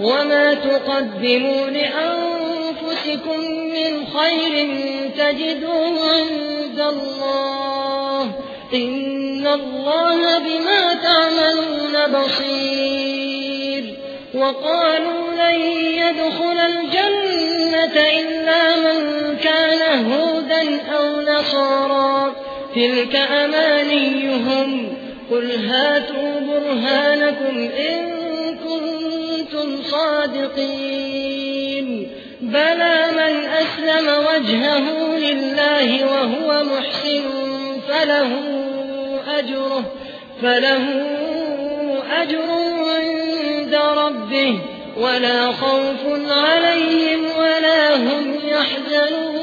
وما تقدموا لأنفسكم من خير تجدوه عند الله إن الله بما تعملون بصير وقالوا لن يدخل الجنة إلا من كان هودا أو نصارا تلك أمانيهم قل هاتوا برهانكم إن كنتم صادقين. بلى من أسلم وجهه لله وهو محسن فله أجره فله أجر عند ربه ولا خوف عليهم ولا هم يحزنون.